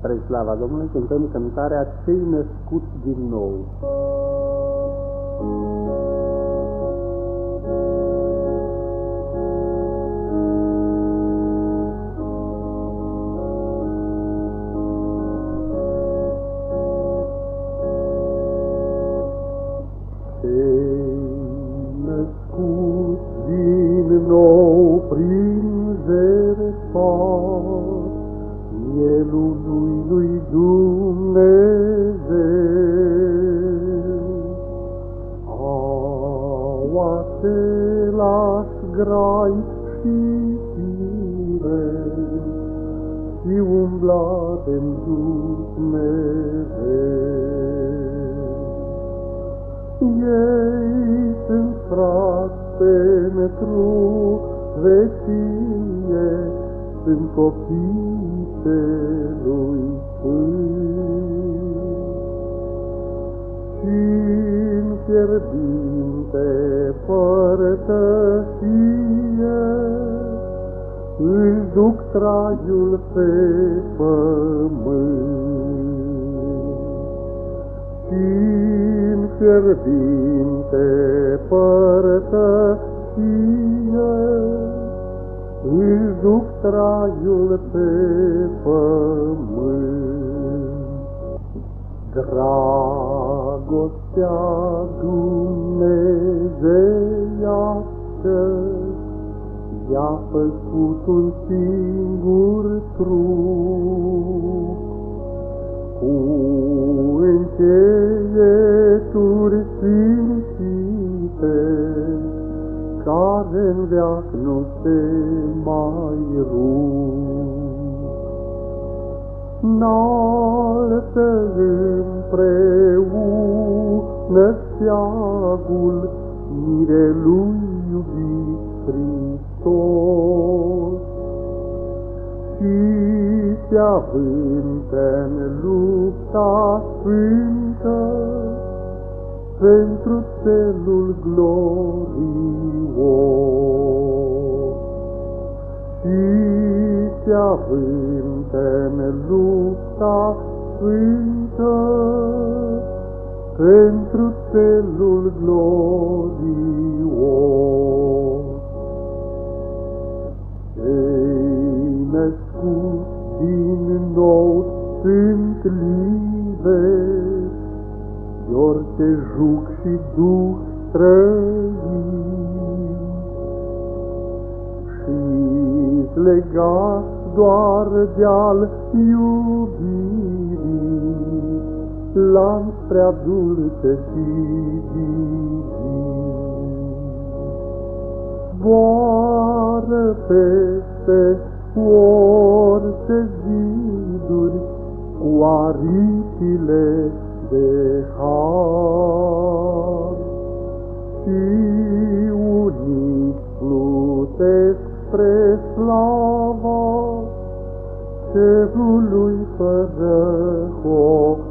Spre slava Domnului cântăm cântarea Cei născuți din nou. Același grai și fire, Și umbla de mereu. Ei sunt frați pentru vecie, Sunt copii lui Sfânt. Și-n fierbinte părtășie, Își duc traiul pe pământ. Și-n fierbinte părtășie, își duc traiul pe pământ. Dragostea dumnezeiască i-a făcut un singur trup, cu încheieturi sfințite, care în veac nu se mai rup. Înaltă împreună steagul mirelui iubit Hristos și se avântă-n lupta sfântă pentru celul glorios. Și se avântă-n lupta sfântă pentru celul glorios. Ei născuți din nou sunt liberi, de orice juc și duh străin. Și-s legați doar de-al iubirii, lanț prea dulce și divin. Zboară peste orice ziduri cu aripile de har. Și unii plutesc spre slava cerului fără hotar.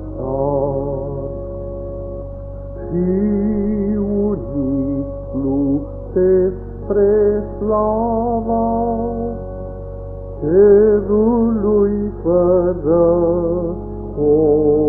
Și unii plutesc spre slava cerului fără hotar.